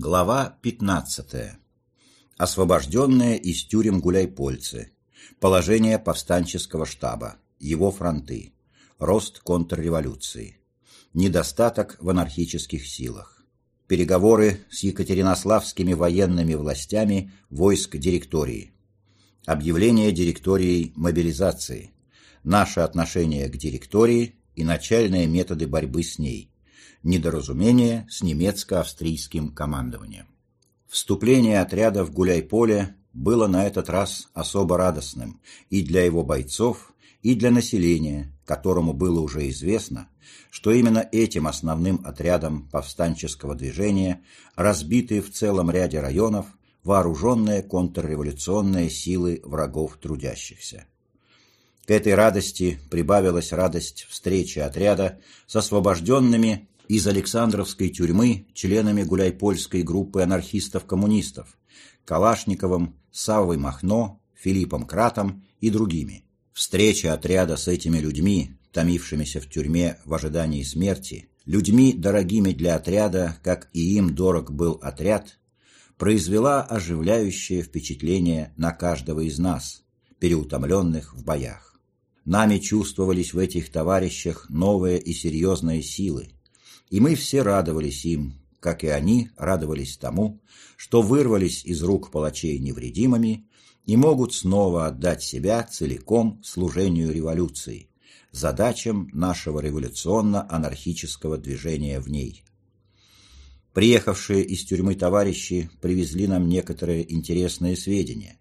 Глава 15. Освобожденные из тюрем гуляйпольцы. Положение повстанческого штаба. Его фронты. Рост контрреволюции. Недостаток в анархических силах. Переговоры с екатеринославскими военными властями войск директории. Объявление директорией мобилизации. Наше отношение к директории и начальные методы борьбы с ней – недоразумение с немецко-австрийским командованием. Вступление отряда в Гуляйполе было на этот раз особо радостным и для его бойцов, и для населения, которому было уже известно, что именно этим основным отрядом повстанческого движения разбиты в целом ряде районов вооруженные контрреволюционные силы врагов трудящихся. К этой радости прибавилась радость встречи отряда с освобожденными из Александровской тюрьмы членами гуляйпольской группы анархистов-коммунистов Калашниковым, Саввой Махно, Филиппом Кратом и другими. Встреча отряда с этими людьми, томившимися в тюрьме в ожидании смерти, людьми, дорогими для отряда, как и им дорог был отряд, произвела оживляющее впечатление на каждого из нас, переутомленных в боях. Нами чувствовались в этих товарищах новые и серьезные силы, и мы все радовались им, как и они радовались тому, что вырвались из рук палачей невредимыми и могут снова отдать себя целиком служению революции, задачам нашего революционно-анархического движения в ней. Приехавшие из тюрьмы товарищи привезли нам некоторые интересные сведения.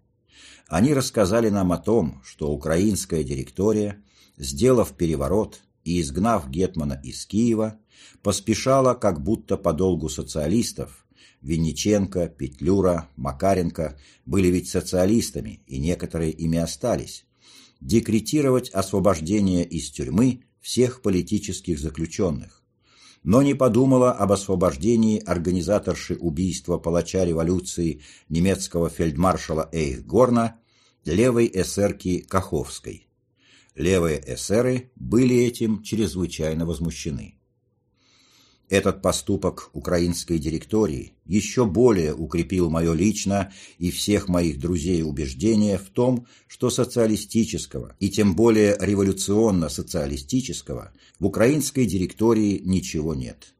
Они рассказали нам о том, что украинская директория, сделав переворот и изгнав Гетмана из Киева, поспешала как будто по долгу социалистов. Винниченко, Петлюра, Макаренко были ведь социалистами, и некоторые ими остались. Декретировать освобождение из тюрьмы всех политических заключенных. Но не подумала об освобождении организаторши убийства палача революции немецкого фельдмаршала Эйхгорна, левой эсерки Каховской. Левые эсеры были этим чрезвычайно возмущены. Этот поступок украинской директории еще более укрепил мое лично и всех моих друзей убеждение в том, что социалистического и тем более революционно-социалистического в украинской директории ничего нет.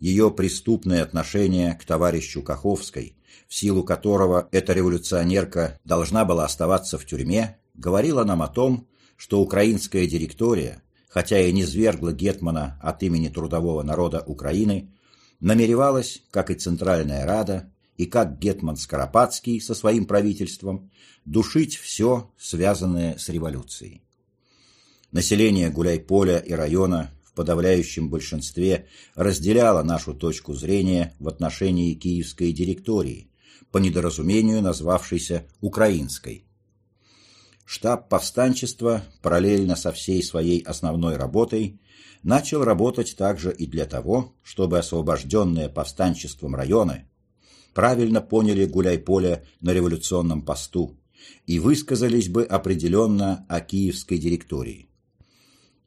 Ее преступное отношение к товарищу Каховской, в силу которого эта революционерка должна была оставаться в тюрьме, говорило нам о том, что украинская директория хотя и не свергла Гетмана от имени трудового народа Украины, намеревалась, как и Центральная Рада, и как Гетман Скоропадский со своим правительством, душить все, связанное с революцией. Население Гуляйполя и района в подавляющем большинстве разделяло нашу точку зрения в отношении киевской директории, по недоразумению назвавшейся «украинской», штаб повстанчества, параллельно со всей своей основной работой, начал работать также и для того, чтобы освобожденные повстанчеством районы правильно поняли гуляй-поле на революционном посту и высказались бы определенно о киевской директории.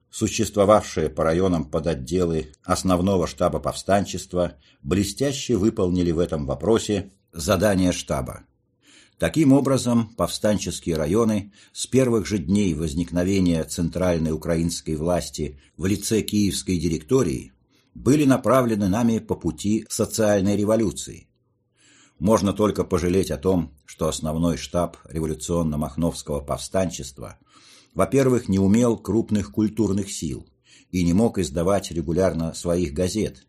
Существовавшие по районам подотделы основного штаба повстанчества блестяще выполнили в этом вопросе задание штаба. Таким образом, повстанческие районы с первых же дней возникновения центральной украинской власти в лице киевской директории были направлены нами по пути социальной революции. Можно только пожалеть о том, что основной штаб революционно-махновского повстанчества во-первых, не умел крупных культурных сил и не мог издавать регулярно своих газет,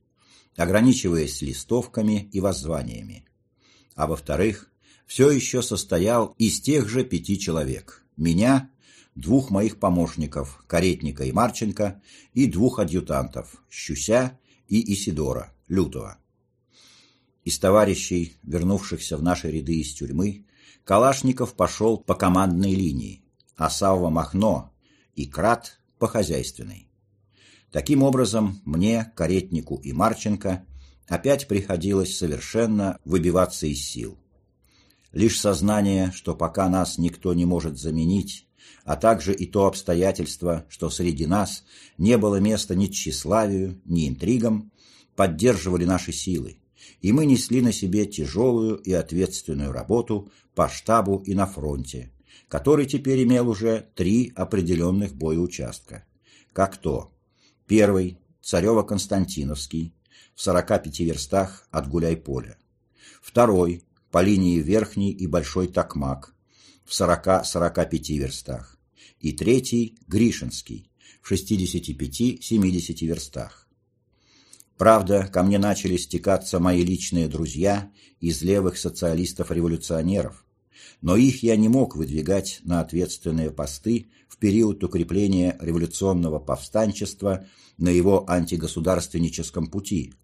ограничиваясь листовками и воззваниями. А во-вторых, все еще состоял из тех же пяти человек – меня, двух моих помощников, Каретника и Марченко, и двух адъютантов – Щуся и Исидора, Лютого. Из товарищей, вернувшихся в наши ряды из тюрьмы, Калашников пошел по командной линии, а Савва Махно и Крат – по хозяйственной. Таким образом, мне, Каретнику и Марченко опять приходилось совершенно выбиваться из сил – Лишь сознание, что пока нас никто не может заменить, а также и то обстоятельство, что среди нас не было места ни тщеславию, ни интригам, поддерживали наши силы, и мы несли на себе тяжелую и ответственную работу по штабу и на фронте, который теперь имел уже три определенных боеучастка. Как то первый – Царево-Константиновский, в 45 верстах от Гуляй-Поля. Второй – по линии Верхний и Большой Токмак, в 40-45 верстах. И третий – Гришинский, в 65-70 верстах. Правда, ко мне начали стекаться мои личные друзья из левых социалистов-революционеров, но их я не мог выдвигать на ответственные посты в период укрепления революционного повстанчества на его антигосударственническом пути,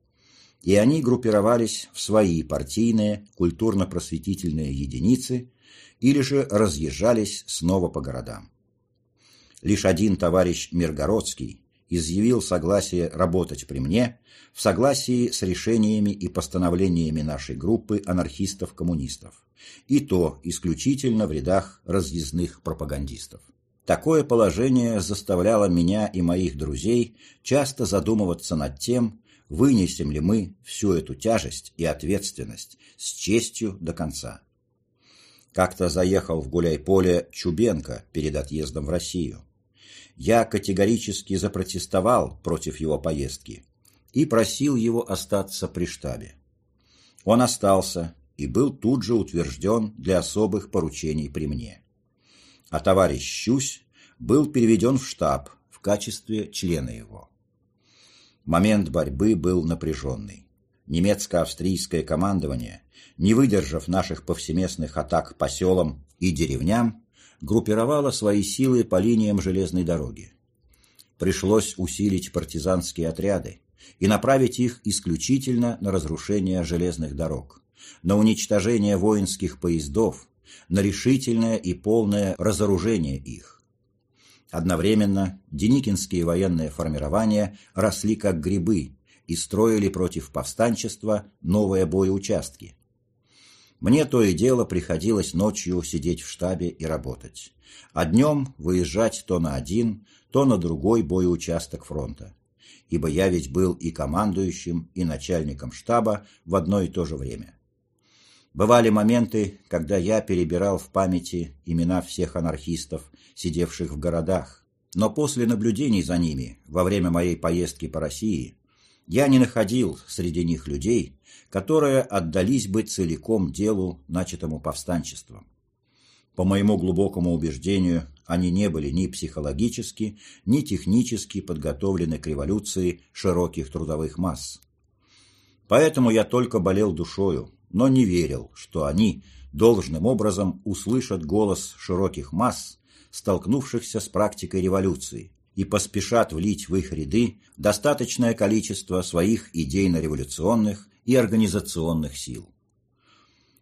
и они группировались в свои партийные культурно-просветительные единицы или же разъезжались снова по городам. Лишь один товарищ Миргородский, изъявил согласие работать при мне в согласии с решениями и постановлениями нашей группы анархистов-коммунистов, и то исключительно в рядах разъездных пропагандистов. Такое положение заставляло меня и моих друзей часто задумываться над тем, вынесем ли мы всю эту тяжесть и ответственность с честью до конца. Как-то заехал в гуляй-поле Чубенко перед отъездом в Россию я категорически запротестовал против его поездки и просил его остаться при штабе. Он остался и был тут же утвержден для особых поручений при мне. А товарищ Щусь был переведен в штаб в качестве члена его. Момент борьбы был напряженный. Немецко-австрийское командование, не выдержав наших повсеместных атак по селам и деревням, группировала свои силы по линиям железной дороги. Пришлось усилить партизанские отряды и направить их исключительно на разрушение железных дорог, на уничтожение воинских поездов, на решительное и полное разоружение их. Одновременно Деникинские военные формирования росли как грибы и строили против повстанчества новые боеучастки, мне то и дело приходилось ночью сидеть в штабе и работать, а днем выезжать то на один, то на другой боеучасток фронта, ибо я ведь был и командующим, и начальником штаба в одно и то же время. Бывали моменты, когда я перебирал в памяти имена всех анархистов, сидевших в городах, но после наблюдений за ними во время моей поездки по России я не находил среди них людей, которые отдались бы целиком делу, начатому повстанчеством. По моему глубокому убеждению, они не были ни психологически, ни технически подготовлены к революции широких трудовых масс. Поэтому я только болел душою, но не верил, что они должным образом услышат голос широких масс, столкнувшихся с практикой революции, и поспешат влить в их ряды достаточное количество своих идейно-революционных и организационных сил.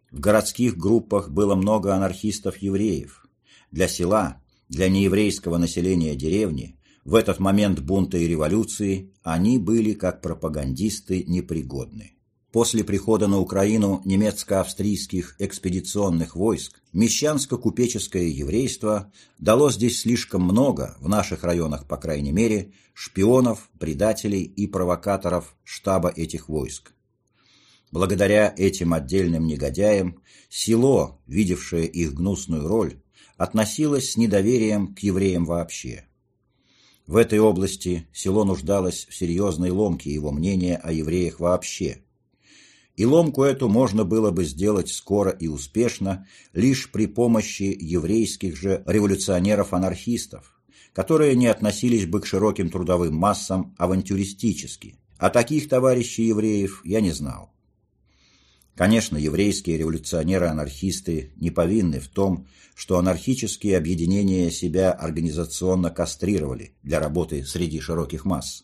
В городских группах было много анархистов-евреев. Для села, для нееврейского населения деревни в этот момент бунта и революции они были как пропагандисты непригодны. После прихода на Украину немецко-австрийских экспедиционных войск мещанско-купеческое еврейство дало здесь слишком много, в наших районах, по крайней мере, шпионов, предателей и провокаторов штаба этих войск. Благодаря этим отдельным негодяям село, видевшее их гнусную роль, относилось с недоверием к евреям вообще. В этой области село нуждалось в серьезной ломке его мнения о евреях вообще – и ломку эту можно было бы сделать скоро и успешно лишь при помощи еврейских же революционеров-анархистов, которые не относились бы к широким трудовым массам авантюристически, а таких товарищей евреев я не знал. Конечно, еврейские революционеры-анархисты не повинны в том, что анархические объединения себя организационно кастрировали для работы среди широких масс.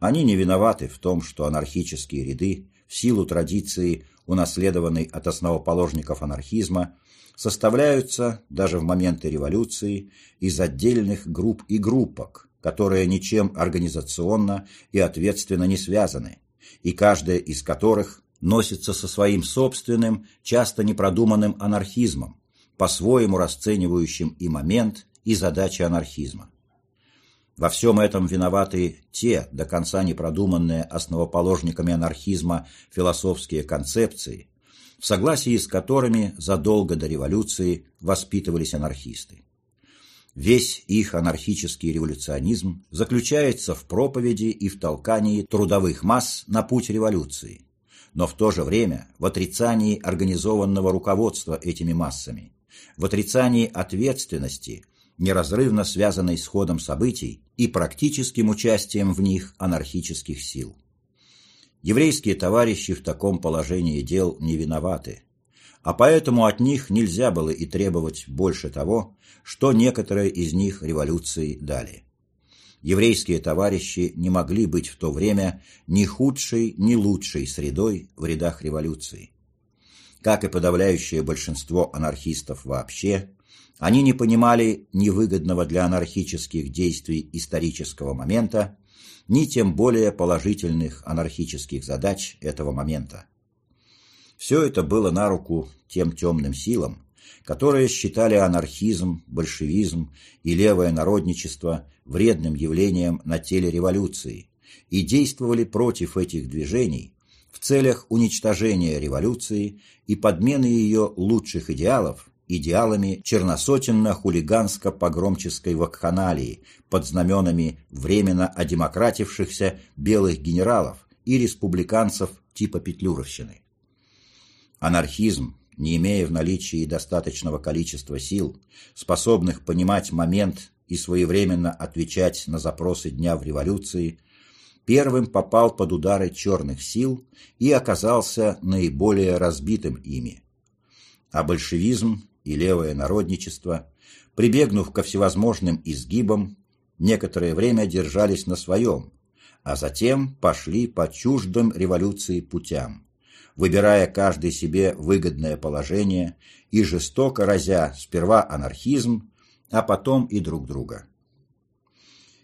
Они не виноваты в том, что анархические ряды силу традиции, унаследованной от основоположников анархизма, составляются, даже в моменты революции, из отдельных групп и группок, которые ничем организационно и ответственно не связаны, и каждая из которых носится со своим собственным, часто непродуманным анархизмом, по-своему расценивающим и момент, и задачи анархизма. Во всем этом виноваты те, до конца не продуманные основоположниками анархизма философские концепции, в согласии с которыми задолго до революции воспитывались анархисты. Весь их анархический революционизм заключается в проповеди и в толкании трудовых масс на путь революции, но в то же время в отрицании организованного руководства этими массами, в отрицании ответственности, неразрывно связанной с ходом событий и практическим участием в них анархических сил. Еврейские товарищи в таком положении дел не виноваты, а поэтому от них нельзя было и требовать больше того, что некоторые из них революции дали. Еврейские товарищи не могли быть в то время ни худшей, ни лучшей средой в рядах революции. Как и подавляющее большинство анархистов вообще, они не понимали ни выгодного для анархических действий исторического момента, ни тем более положительных анархических задач этого момента. Все это было на руку тем темным силам, которые считали анархизм, большевизм и левое народничество вредным явлением на теле революции и действовали против этих движений в целях уничтожения революции и подмены ее лучших идеалов идеалами черносотенно-хулиганско-погромческой вакханалии под знаменами временно одемократившихся белых генералов и республиканцев типа Петлюровщины. Анархизм, не имея в наличии достаточного количества сил, способных понимать момент и своевременно отвечать на запросы дня в революции, первым попал под удары черных сил и оказался наиболее разбитым ими. А большевизм и левое народничество, прибегнув ко всевозможным изгибам, некоторое время держались на своем, а затем пошли по чуждым революции путям, выбирая каждый себе выгодное положение и жестоко разя сперва анархизм, а потом и друг друга.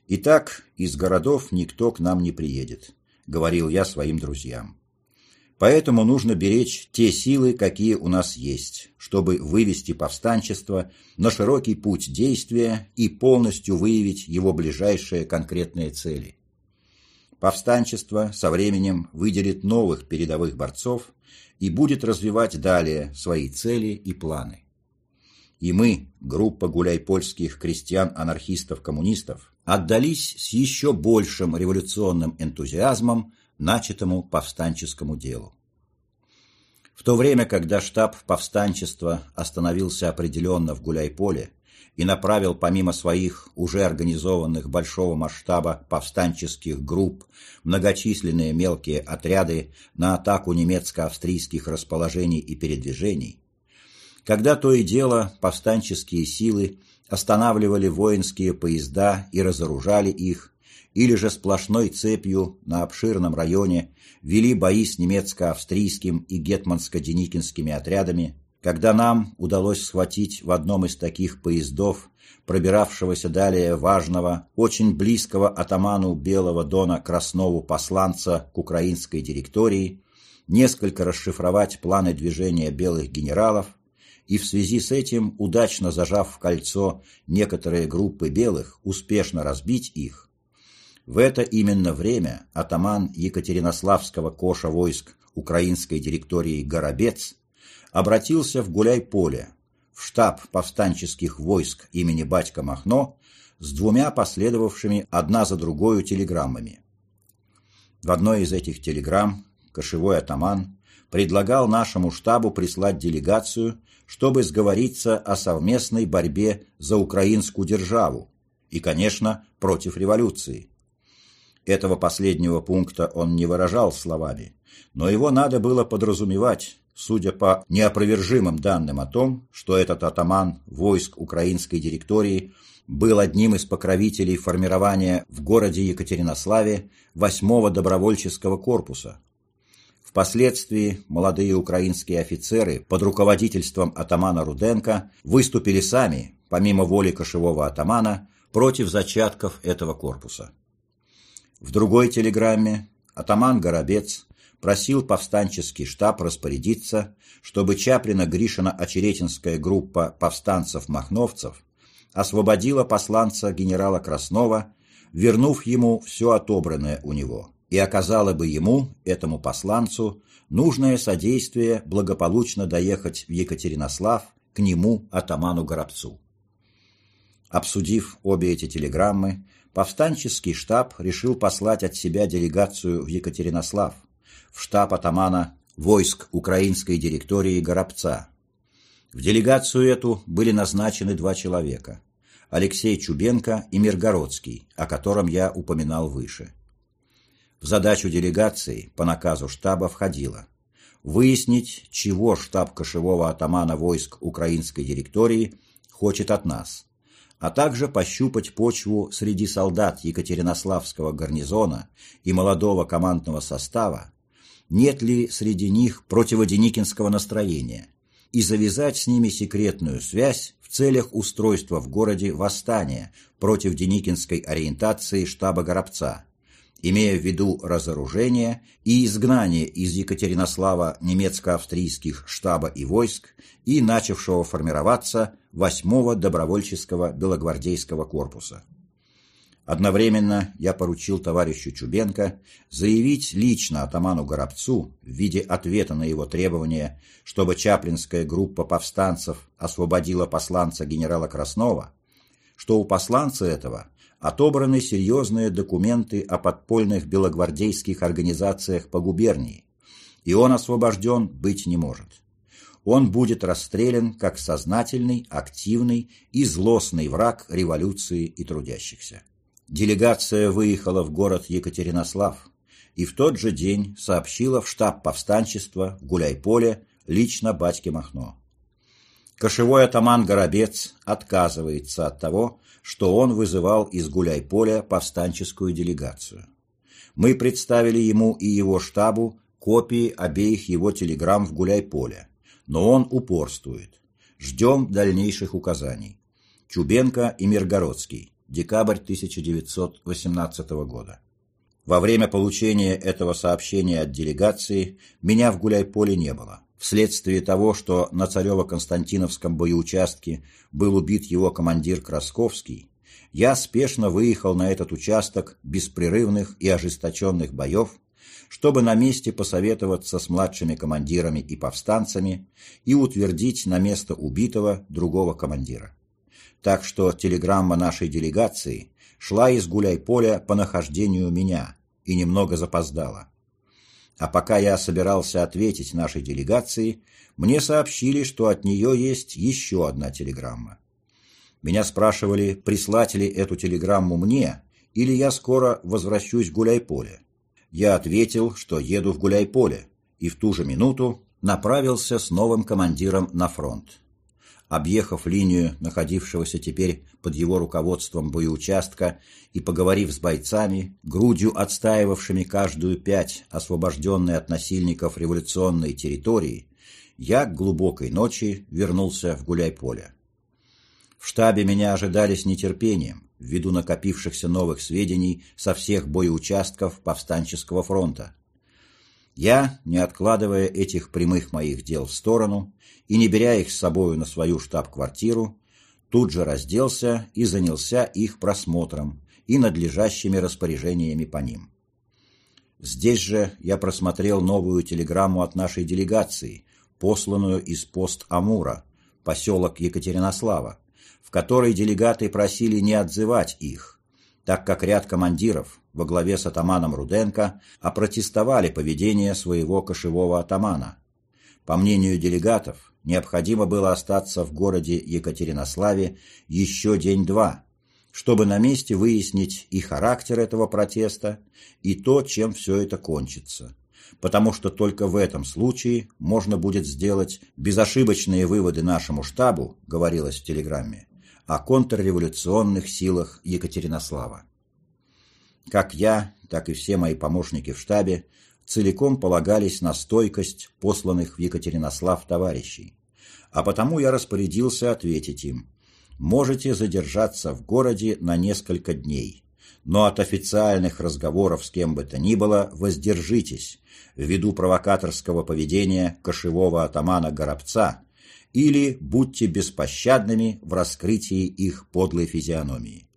«Итак, из городов никто к нам не приедет», — говорил я своим друзьям. Поэтому нужно беречь те силы, какие у нас есть, чтобы вывести повстанчество на широкий путь действия и полностью выявить его ближайшие конкретные цели. Повстанчество со временем выделит новых передовых борцов и будет развивать далее свои цели и планы. И мы, группа гуляй-польских крестьян-анархистов-коммунистов, отдались с еще большим революционным энтузиазмом начатому повстанческому делу. В то время, когда штаб повстанчества остановился определенно в Гуляйполе и направил помимо своих уже организованных большого масштаба повстанческих групп многочисленные мелкие отряды на атаку немецко-австрийских расположений и передвижений, когда то и дело повстанческие силы останавливали воинские поезда и разоружали их, или же сплошной цепью на обширном районе вели бои с немецко-австрийским и гетманско-деникинскими отрядами, когда нам удалось схватить в одном из таких поездов пробиравшегося далее важного, очень близкого атаману Белого Дона Краснову посланца к украинской директории, несколько расшифровать планы движения белых генералов и в связи с этим, удачно зажав в кольцо некоторые группы белых, успешно разбить их, в это именно время атаман Екатеринославского коша войск украинской директории Горобец обратился в Гуляй-Поле, в штаб повстанческих войск имени Батька Махно с двумя последовавшими одна за другой телеграммами. В одной из этих телеграмм кошевой атаман предлагал нашему штабу прислать делегацию, чтобы сговориться о совместной борьбе за украинскую державу и, конечно, против революции. Этого последнего пункта он не выражал словами, но его надо было подразумевать, судя по неопровержимым данным о том, что этот атаман войск украинской директории был одним из покровителей формирования в городе Екатеринославе 8-го добровольческого корпуса. Впоследствии молодые украинские офицеры под руководительством атамана Руденко выступили сами, помимо воли кошевого атамана, против зачатков этого корпуса. В другой телеграмме атаман Горобец просил повстанческий штаб распорядиться, чтобы Чаплина-Гришина-Очеретинская группа повстанцев-махновцев освободила посланца генерала Краснова вернув ему все отобранное у него, и оказала бы ему, этому посланцу, нужное содействие благополучно доехать в Екатеринослав к нему, атаману Горобцу. Обсудив обе эти телеграммы, повстанческий штаб решил послать от себя делегацию в Екатеринослав, в штаб атамана войск украинской директории Горобца. В делегацию эту были назначены два человека – Алексей Чубенко и Миргородский, о котором я упоминал выше. В задачу делегации по наказу штаба входило выяснить, чего штаб кошевого атамана войск украинской директории хочет от нас – а также пощупать почву среди солдат Екатеринославского гарнизона и молодого командного состава, нет ли среди них противоденикинского настроения, и завязать с ними секретную связь в целях устройства в городе восстания против деникинской ориентации штаба Горобца, имея в виду разоружение и изгнание из Екатеринослава немецко-австрийских штаба и войск и начавшего формироваться 8-го добровольческого белогвардейского корпуса. Одновременно я поручил товарищу Чубенко заявить лично атаману Горобцу в виде ответа на его требование, чтобы Чаплинская группа повстанцев освободила посланца генерала Краснова, что у посланца этого отобраны серьезные документы о подпольных белогвардейских организациях по губернии, и он освобожден быть не может. Он будет расстрелян как сознательный, активный и злостный враг революции и трудящихся. Делегация выехала в город Екатеринослав и в тот же день сообщила в штаб повстанчества в Гуляйполе лично батьке Махно. Кошевой атаман Горобец отказывается от того, что он вызывал из Гуляйполя повстанческую делегацию. Мы представили ему и его штабу копии обеих его телеграмм в Гуляйполе, но он упорствует. Ждем дальнейших указаний. Чубенко и Миргородский. Декабрь 1918 года. Во время получения этого сообщения от делегации меня в Гуляйполе не было вследствие того, что на Царево-Константиновском боеучастке был убит его командир Красковский, я спешно выехал на этот участок беспрерывных и ожесточенных боев, чтобы на месте посоветоваться с младшими командирами и повстанцами и утвердить на место убитого другого командира. Так что телеграмма нашей делегации шла из Гуляйполя по нахождению меня и немного запоздала. А пока я собирался ответить нашей делегации, мне сообщили, что от нее есть еще одна телеграмма. Меня спрашивали, прислать ли эту телеграмму мне, или я скоро возвращусь в Гуляйполе. Я ответил, что еду в Гуляйполе, и в ту же минуту направился с новым командиром на фронт объехав линию находившегося теперь под его руководством боеучастка и поговорив с бойцами, грудью отстаивавшими каждую пять освобожденной от насильников революционной территории, я к глубокой ночи вернулся в Гуляйполе. В штабе меня ожидали с нетерпением, ввиду накопившихся новых сведений со всех боеучастков повстанческого фронта. Я, не откладывая этих прямых моих дел в сторону и не беря их с собою на свою штаб-квартиру, тут же разделся и занялся их просмотром и надлежащими распоряжениями по ним. Здесь же я просмотрел новую телеграмму от нашей делегации, посланную из пост Амура, поселок Екатеринослава, в которой делегаты просили не отзывать их, так как ряд командиров во главе с атаманом Руденко опротестовали поведение своего кошевого атамана. По мнению делегатов, необходимо было остаться в городе Екатеринославе еще день-два, чтобы на месте выяснить и характер этого протеста, и то, чем все это кончится, потому что только в этом случае можно будет сделать безошибочные выводы нашему штабу, говорилось в телеграмме, о контрреволюционных силах Екатеринослава. Как я, так и все мои помощники в штабе целиком полагались на стойкость посланных в Екатеринослав товарищей, а потому я распорядился ответить им. «Можете задержаться в городе на несколько дней, но от официальных разговоров с кем бы то ни было воздержитесь. Ввиду провокаторского поведения кошевого атамана Горобца, или будьте беспощадными в раскрытии их подлой физиономии.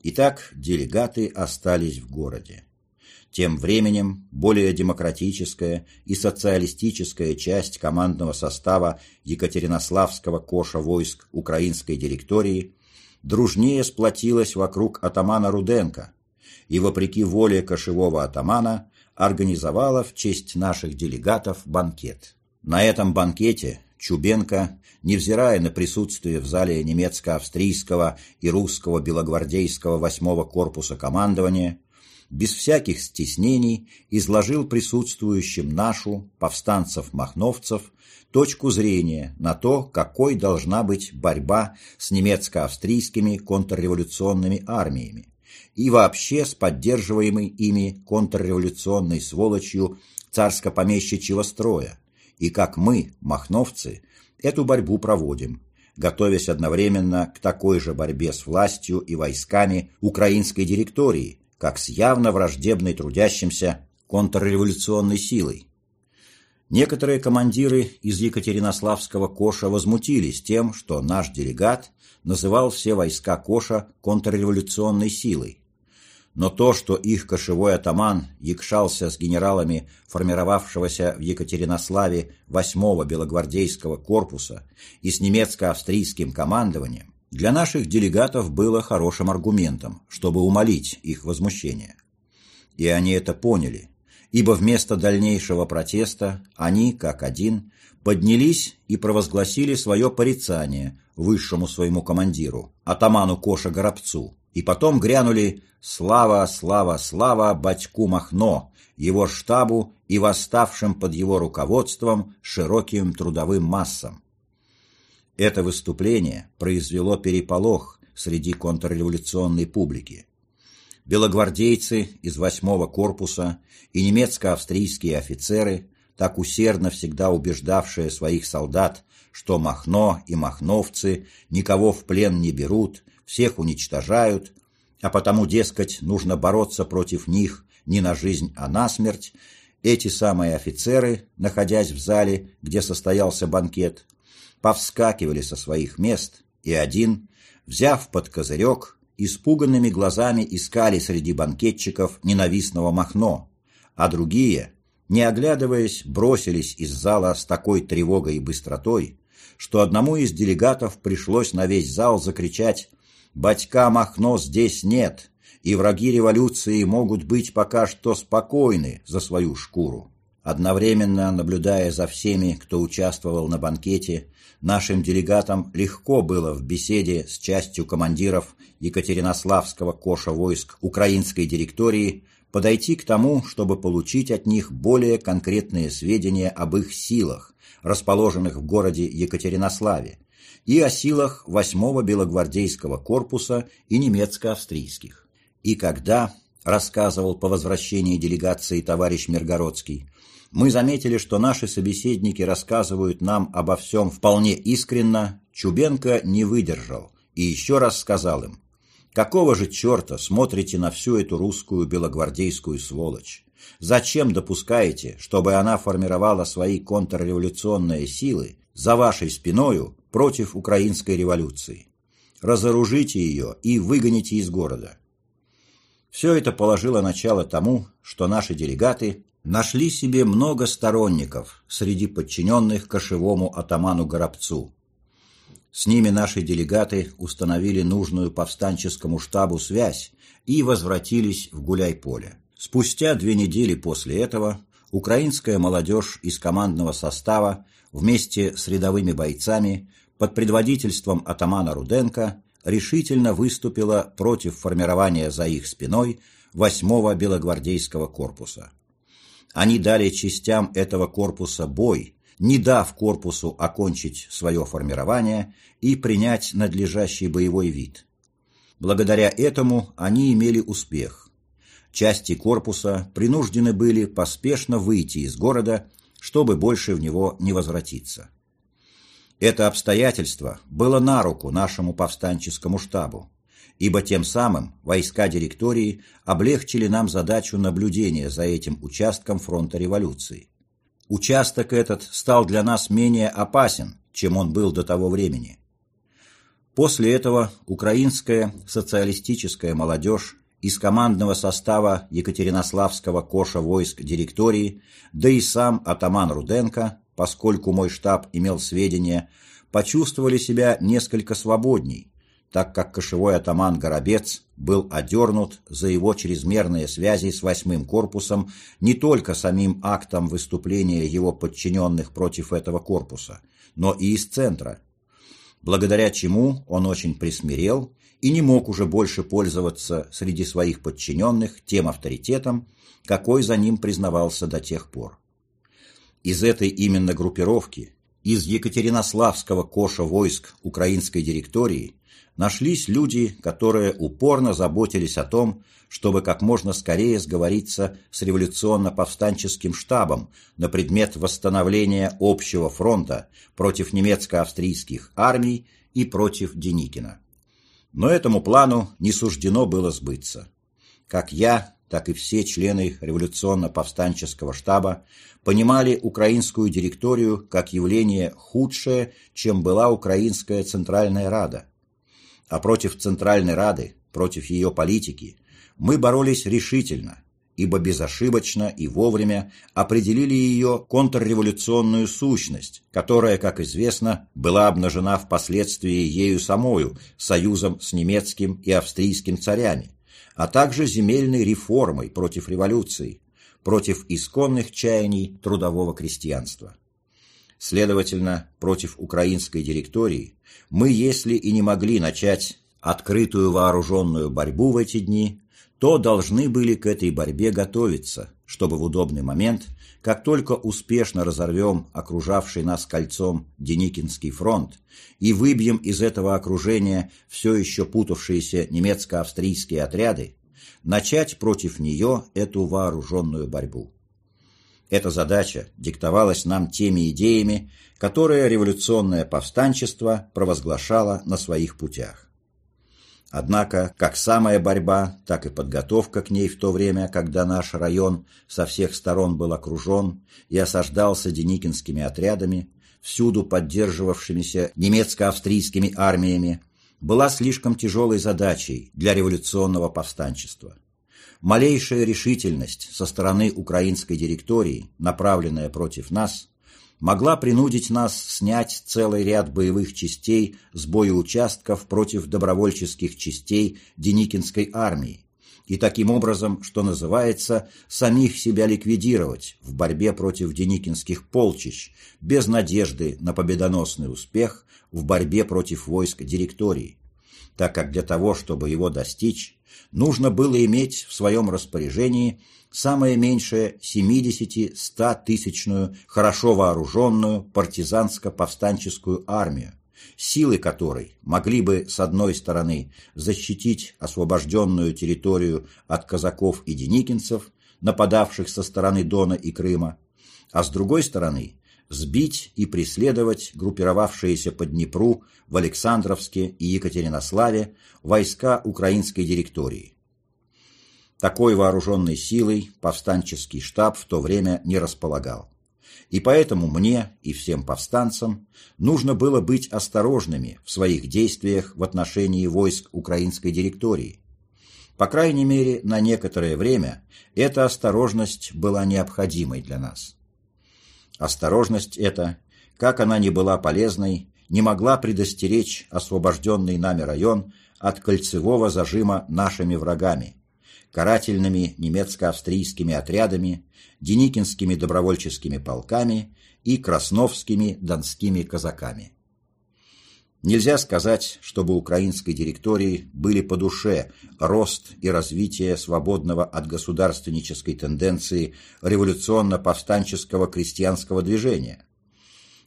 Итак, делегаты остались в городе. Тем временем более демократическая и социалистическая часть командного состава Екатеринославского коша войск украинской директории дружнее сплотилась вокруг атамана Руденко и, вопреки воле кошевого атамана, организовала в честь наших делегатов банкет. На этом банкете Чубенко, невзирая на присутствие в зале немецко-австрийского и русского белогвардейского восьмого корпуса командования, без всяких стеснений изложил присутствующим нашу, повстанцев-махновцев, точку зрения на то, какой должна быть борьба с немецко-австрийскими контрреволюционными армиями и вообще с поддерживаемой ими контрреволюционной сволочью царско-помещичьего строя, и как мы, махновцы, эту борьбу проводим, готовясь одновременно к такой же борьбе с властью и войсками украинской директории, как с явно враждебной трудящимся контрреволюционной силой. Некоторые командиры из Екатеринославского Коша возмутились тем, что наш делегат называл все войска Коша контрреволюционной силой. Но то, что их кошевой атаман якшался с генералами формировавшегося в Екатеринославе 8-го белогвардейского корпуса и с немецко-австрийским командованием, для наших делегатов было хорошим аргументом, чтобы умолить их возмущение. И они это поняли, ибо вместо дальнейшего протеста они, как один, поднялись и провозгласили свое порицание высшему своему командиру, атаману Коша Горобцу, и потом грянули «Слава, слава, слава батьку Махно!» его штабу и восставшим под его руководством широким трудовым массам. Это выступление произвело переполох среди контрреволюционной публики. Белогвардейцы из восьмого корпуса и немецко-австрийские офицеры, так усердно всегда убеждавшие своих солдат, что Махно и махновцы никого в плен не берут, всех уничтожают, а потому, дескать, нужно бороться против них не на жизнь, а на смерть, эти самые офицеры, находясь в зале, где состоялся банкет, повскакивали со своих мест, и один, взяв под козырек, испуганными глазами искали среди банкетчиков ненавистного Махно, а другие, не оглядываясь, бросились из зала с такой тревогой и быстротой, что одному из делегатов пришлось на весь зал закричать «Батька Махно здесь нет, и враги революции могут быть пока что спокойны за свою шкуру». Одновременно наблюдая за всеми, кто участвовал на банкете, нашим делегатам легко было в беседе с частью командиров Екатеринославского коша войск украинской директории подойти к тому, чтобы получить от них более конкретные сведения об их силах, расположенных в городе Екатеринославе, и о силах 8-го белогвардейского корпуса и немецко-австрийских. И когда, рассказывал по возвращении делегации товарищ Миргородский, мы заметили, что наши собеседники рассказывают нам обо всем вполне искренно, Чубенко не выдержал и еще раз сказал им, «Какого же черта смотрите на всю эту русскую белогвардейскую сволочь? Зачем допускаете, чтобы она формировала свои контрреволюционные силы за вашей спиною против украинской революции? Разоружите ее и выгоните из города». Все это положило начало тому, что наши делегаты нашли себе много сторонников среди подчиненных кошевому атаману Горобцу. С ними наши делегаты установили нужную повстанческому штабу связь и возвратились в Гуляй-Поле. Спустя две недели после этого украинская молодежь из командного состава вместе с рядовыми бойцами под предводительством атамана Руденко решительно выступила против формирования за их спиной 8-го белогвардейского корпуса. Они дали частям этого корпуса бой, не дав корпусу окончить свое формирование и принять надлежащий боевой вид. Благодаря этому они имели успех. Части корпуса принуждены были поспешно выйти из города, чтобы больше в него не возвратиться. Это обстоятельство было на руку нашему повстанческому штабу ибо тем самым войска директории облегчили нам задачу наблюдения за этим участком фронта революции. Участок этот стал для нас менее опасен, чем он был до того времени. После этого украинская социалистическая молодежь из командного состава Екатеринославского коша войск директории, да и сам атаман Руденко, поскольку мой штаб имел сведения, почувствовали себя несколько свободней, так как кошевой атаман Горобец был одернут за его чрезмерные связи с восьмым корпусом не только самим актом выступления его подчиненных против этого корпуса, но и из центра, благодаря чему он очень присмирел и не мог уже больше пользоваться среди своих подчиненных тем авторитетом, какой за ним признавался до тех пор. Из этой именно группировки, из Екатеринославского коша войск украинской директории, нашлись люди, которые упорно заботились о том, чтобы как можно скорее сговориться с революционно-повстанческим штабом на предмет восстановления общего фронта против немецко-австрийских армий и против Деникина. Но этому плану не суждено было сбыться. Как я, так и все члены революционно-повстанческого штаба понимали украинскую директорию как явление худшее, чем была Украинская Центральная Рада. А против Центральной Рады, против ее политики, мы боролись решительно, ибо безошибочно и вовремя определили ее контрреволюционную сущность, которая, как известно, была обнажена впоследствии ею самою союзом с немецким и австрийским царями, а также земельной реформой против революции, против исконных чаяний трудового крестьянства. Следовательно, против украинской директории мы, если и не могли начать открытую вооруженную борьбу в эти дни, то должны были к этой борьбе готовиться, чтобы в удобный момент, как только успешно разорвем окружавший нас кольцом Деникинский фронт и выбьем из этого окружения все еще путавшиеся немецко-австрийские отряды, начать против нее эту вооруженную борьбу. Эта задача диктовалась нам теми идеями, которые революционное повстанчество провозглашало на своих путях. Однако, как самая борьба, так и подготовка к ней в то время, когда наш район со всех сторон был окружен и осаждался деникинскими отрядами, всюду поддерживавшимися немецко-австрийскими армиями, была слишком тяжелой задачей для революционного повстанчества. Малейшая решительность со стороны украинской директории, направленная против нас, могла принудить нас снять целый ряд боевых частей с боеучастков против добровольческих частей Деникинской армии. И таким образом, что называется, самих себя ликвидировать в борьбе против деникинских полчищ без надежды на победоносный успех в борьбе против войск директории, так как для того, чтобы его достичь, нужно было иметь в своем распоряжении самое меньшее 70-100 тысячную хорошо вооруженную партизанско-повстанческую армию, силы которой могли бы, с одной стороны, защитить освобожденную территорию от казаков и деникинцев, нападавших со стороны Дона и Крыма, а с другой стороны, сбить и преследовать группировавшиеся по Днепру в Александровске и Екатеринославе войска украинской директории. Такой вооруженной силой повстанческий штаб в то время не располагал. И поэтому мне и всем повстанцам нужно было быть осторожными в своих действиях в отношении войск украинской директории. По крайней мере, на некоторое время эта осторожность была необходимой для нас. Осторожность эта, как она ни была полезной, не могла предостеречь освобожденный нами район от кольцевого зажима нашими врагами, карательными немецко-австрийскими отрядами, деникинскими добровольческими полками и красновскими донскими казаками. Нельзя сказать, чтобы украинской директории были по душе рост и развитие свободного от государственнической тенденции революционно-повстанческого крестьянского движения.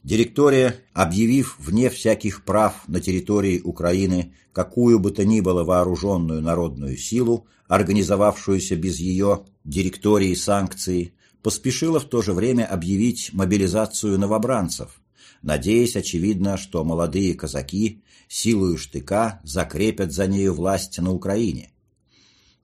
Директория, объявив вне всяких прав на территории Украины какую бы то ни было вооруженную народную силу, организовавшуюся без ее директории санкции, поспешила в то же время объявить мобилизацию новобранцев – надеясь, очевидно, что молодые казаки силою штыка закрепят за нею власть на Украине.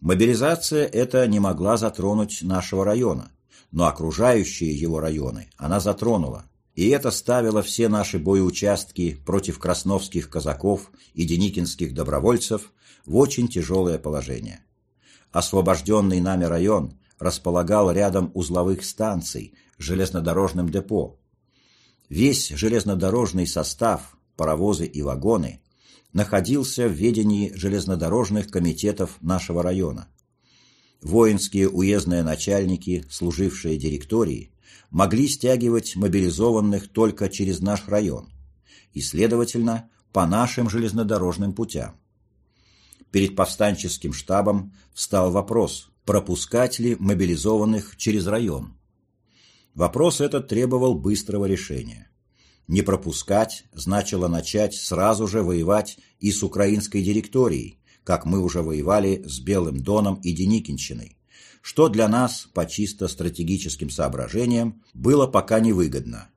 Мобилизация эта не могла затронуть нашего района, но окружающие его районы она затронула, И это ставило все наши боеучастки против красновских казаков и деникинских добровольцев в очень тяжелое положение. Освобожденный нами район располагал рядом узловых станций, железнодорожным депо. Весь железнодорожный состав, паровозы и вагоны находился в ведении железнодорожных комитетов нашего района. Воинские уездные начальники, служившие директории, могли стягивать мобилизованных только через наш район и, следовательно, по нашим железнодорожным путям. Перед повстанческим штабом встал вопрос, пропускать ли мобилизованных через район. Вопрос этот требовал быстрого решения. Не пропускать значило начать сразу же воевать и с украинской директорией, как мы уже воевали с Белым Доном и Деникинщиной, что для нас, по чисто стратегическим соображениям, было пока невыгодно.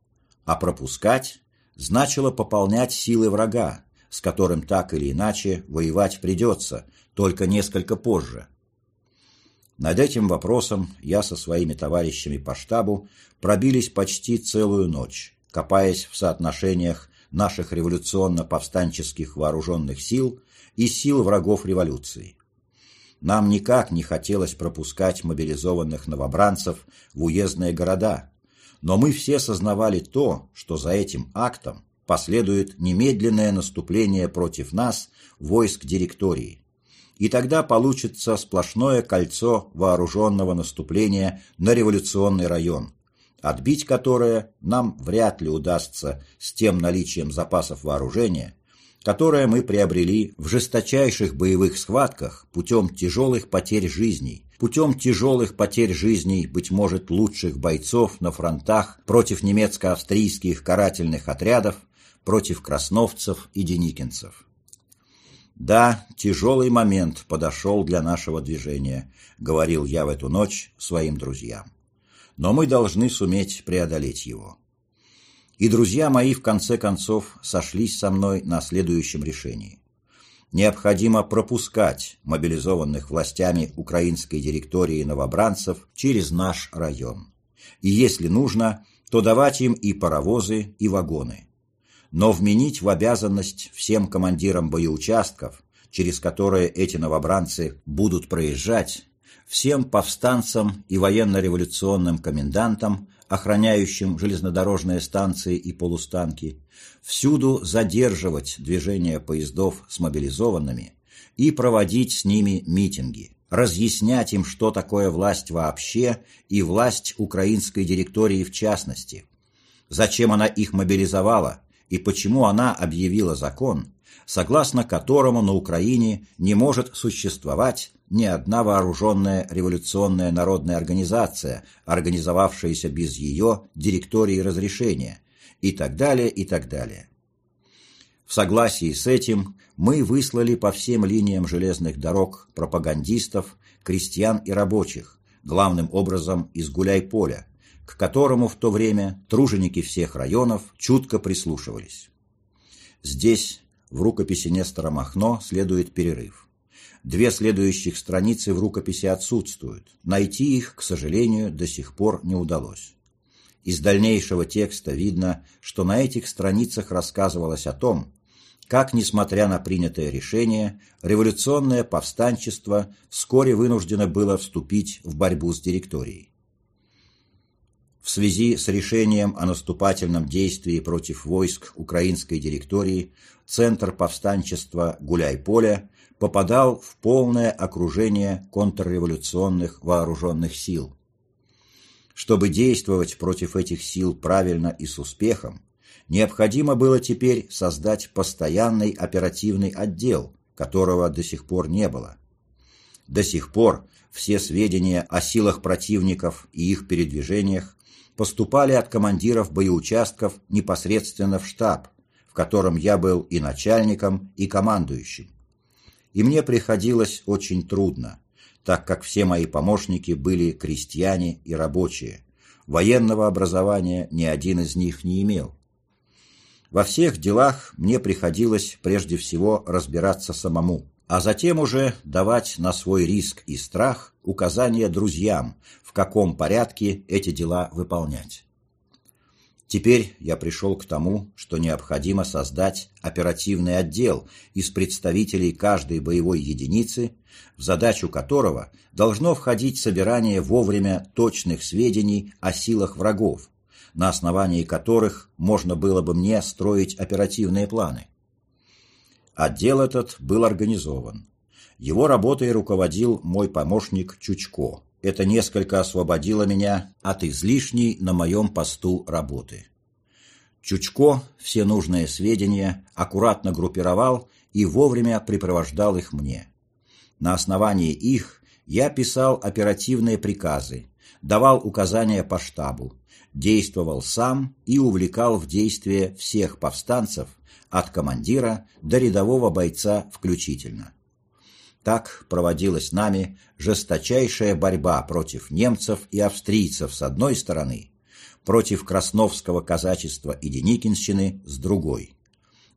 А пропускать значило пополнять силы врага, с которым так или иначе воевать придется, только несколько позже. Над этим вопросом я со своими товарищами по штабу пробились почти целую ночь, копаясь в соотношениях наших революционно-повстанческих вооруженных сил и сил врагов революции. Нам никак не хотелось пропускать мобилизованных новобранцев в уездные города, но мы все сознавали то, что за этим актом последует немедленное наступление против нас войск директории. И тогда получится сплошное кольцо вооруженного наступления на революционный район, отбить которое нам вряд ли удастся с тем наличием запасов вооружения, которое мы приобрели в жесточайших боевых схватках путем тяжелых потерь жизней, путем тяжелых потерь жизней, быть может, лучших бойцов на фронтах против немецко-австрийских карательных отрядов, против красновцев и деникинцев. «Да, тяжелый момент подошел для нашего движения», — говорил я в эту ночь своим друзьям. «Но мы должны суметь преодолеть его». И друзья мои в конце концов сошлись со мной на следующем решении. Необходимо пропускать мобилизованных властями украинской директории новобранцев через наш район. И если нужно, то давать им и паровозы, и вагоны. Но вменить в обязанность всем командирам боеучастков, через которые эти новобранцы будут проезжать, всем повстанцам и военно-революционным комендантам охраняющим железнодорожные станции и полустанки, всюду задерживать движение поездов с мобилизованными и проводить с ними митинги, разъяснять им, что такое власть вообще и власть украинской директории в частности, зачем она их мобилизовала и почему она объявила закон, согласно которому на Украине не может существовать ни одна вооруженная революционная народная организация, организовавшаяся без ее директории разрешения, и так далее, и так далее. В согласии с этим мы выслали по всем линиям железных дорог пропагандистов, крестьян и рабочих, главным образом из Гуляй-Поля, к которому в то время труженики всех районов чутко прислушивались. Здесь, в рукописи Нестора Махно, следует перерыв. Две следующих страницы в рукописи отсутствуют. Найти их, к сожалению, до сих пор не удалось. Из дальнейшего текста видно, что на этих страницах рассказывалось о том, как, несмотря на принятое решение, революционное повстанчество вскоре вынуждено было вступить в борьбу с директорией. В связи с решением о наступательном действии против войск украинской директории Центр повстанчества Гуляй-Поле попадал в полное окружение контрреволюционных вооруженных сил. Чтобы действовать против этих сил правильно и с успехом, необходимо было теперь создать постоянный оперативный отдел, которого до сих пор не было. До сих пор все сведения о силах противников и их передвижениях поступали от командиров боеучастков непосредственно в штаб, в котором я был и начальником, и командующим и мне приходилось очень трудно, так как все мои помощники были крестьяне и рабочие. Военного образования ни один из них не имел. Во всех делах мне приходилось прежде всего разбираться самому, а затем уже давать на свой риск и страх указания друзьям, в каком порядке эти дела выполнять. Теперь я пришел к тому, что необходимо создать оперативный отдел из представителей каждой боевой единицы, в задачу которого должно входить собирание вовремя точных сведений о силах врагов, на основании которых можно было бы мне строить оперативные планы. Отдел этот был организован. Его работой руководил мой помощник Чучко – это несколько освободило меня от излишней на моем посту работы. Чучко все нужные сведения аккуратно группировал и вовремя припровождал их мне. На основании их я писал оперативные приказы, давал указания по штабу, действовал сам и увлекал в действие всех повстанцев, от командира до рядового бойца включительно. Так проводилась нами жесточайшая борьба против немцев и австрийцев с одной стороны, против красновского казачества и Деникинщины с другой.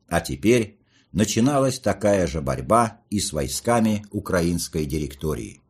А теперь начиналась такая же борьба и с войсками украинской директории.